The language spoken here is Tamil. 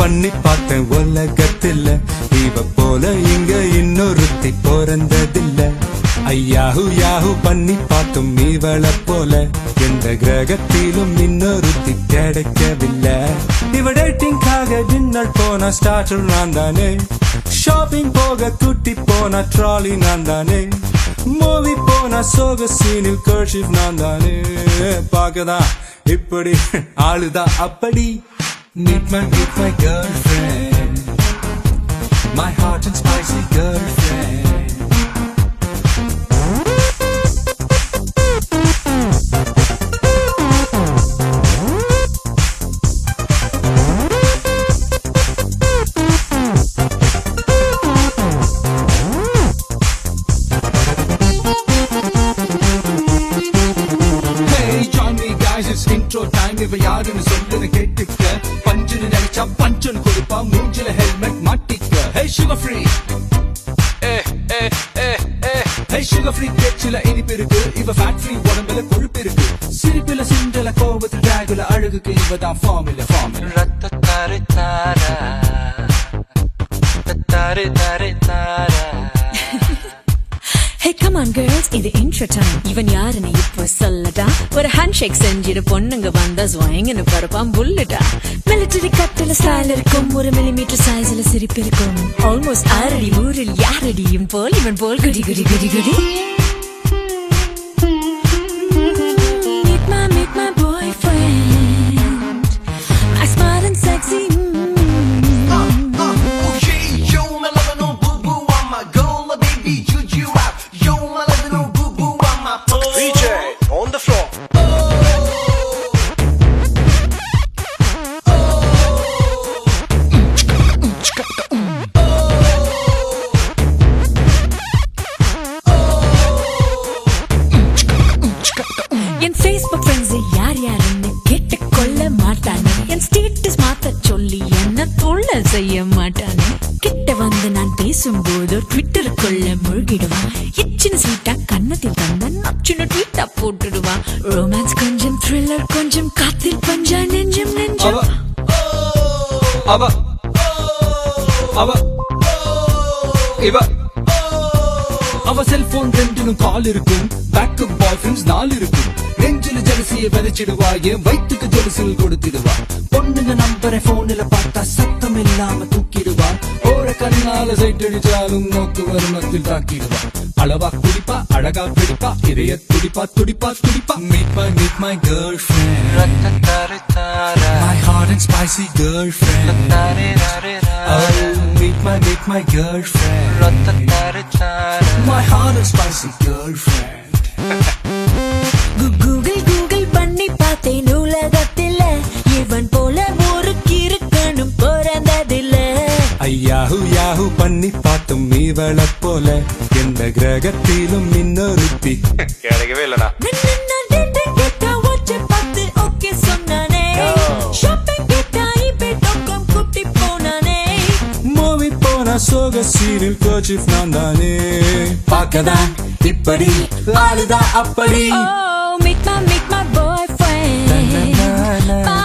பண்ணி பார்த்தேன் உலகத்தில். இவ போல இங்க இன்னொருத்தி பிறந்ததில்ல. ஐயாஹு யாஹு பண்ணி பார்த்தும் இவளை போல. எந்த கிரகத்திலும் இன்னொருத்தி கிடைக்கவில்லை. இவ டேட்டிங்காக டின்னர் போன ஸ்டார்டர் நான் தானே ஷாப்பிங் போக குட்டி போன ட்ராலி நான் தானே மூவி போன சோக சீனில் கர்ஷிப் நான் தானே பார்க்கதான் இப்படி ஆளுதான் அப்படி. Meet my, meet my girlfriend. My hot and spicy girlfriend. Hey, join me guys, it's intro time. If I yarn, I'm a soldier, நினைச்சா பஞ்சுன்னு கொடுப்பா மூஞ்சில ஹெல்மெட் மாட்டிக்க. Eh, eh, eh. Hey, sugar free பேச்சுல இனிப்பு இருக்கு. இவ ஃபேட் ஃப்ரீ உடம்புல கொழுப்பு இருக்கு. சிரிப்புல சிண்டல கோபத்துல டிராகுல அழகுக்கு இவ தான் formula formula hey come on girls இது இன்ட்ரோ டைம் இவன் யாருன்னு இப்போ சொல்லட்டா? ஒரு ஹேண்ட் ஷேக் செஞ்சிட்டு பொண்ணுங்க வந்தா ஸ்வயங்கன்னு பரப்பான் புல்லட்டா மிலிட்டரி கட்டில ஸ்டைல் இருக்கும். ஒரு மில்லிமீட்டர் சைஸ்ல சிரிப்பு இருக்கும். ஆல்மோஸ்ட் ஆறடி ஊரில் யாரடியும் போல் இவன் போல் குடி குடி குடி குடி. என்ன செய்ய மாட்டானே. கிட்ட வந்து நான் பேசும்போது ட்விட்டருக்குள்ள மூழ்கிடுவான் எச்சின சீட்டா கன்னத்தில் தந்த நச்சுன ட்வீட்டா போட்டுடுவான் ரொமான்ஸ் கொஞ்சம் த்ரில்லர் கொஞ்சம் காத்தில் பஞ்சா நெஞ்சம் நெஞ்சம். அவ அவ இவ அவ செல்போன் ரெண்டிலும் கால் இருக்கும். பேக்கப் பாய் ஃப்ரெண்ட்ஸ் நாலு இருக்கும். நெஞ்சில ஜலசிய விதைச்சிடுவா. என் வயிற்றுக்கு ஜலசில் கொடுத்திடுவா. மேல சைட் அடிச்சாலும் நோக்கு வருமத்தில் தாக்கிடுவான் அளவா குடிப்பா அழகா பிடிப்பா இதய துடிப்பா துடிப்பா துடிப்பா meet my meet my girlfriend my hot and spicy girlfriend meet my meet my girlfriend my hot and spicy girlfriend பண்ணி பார்த்தும் இவளை போல. எந்த கிரகத்திலும் இன்னொருத்தி கிடைக்கவே இல்லடா சோக சீரில் கர்ச்சிப் நான் தானே பார்க்கதான் இப்படி ஆளுதா அப்படி. Oh, meet my, meet my boyfriend.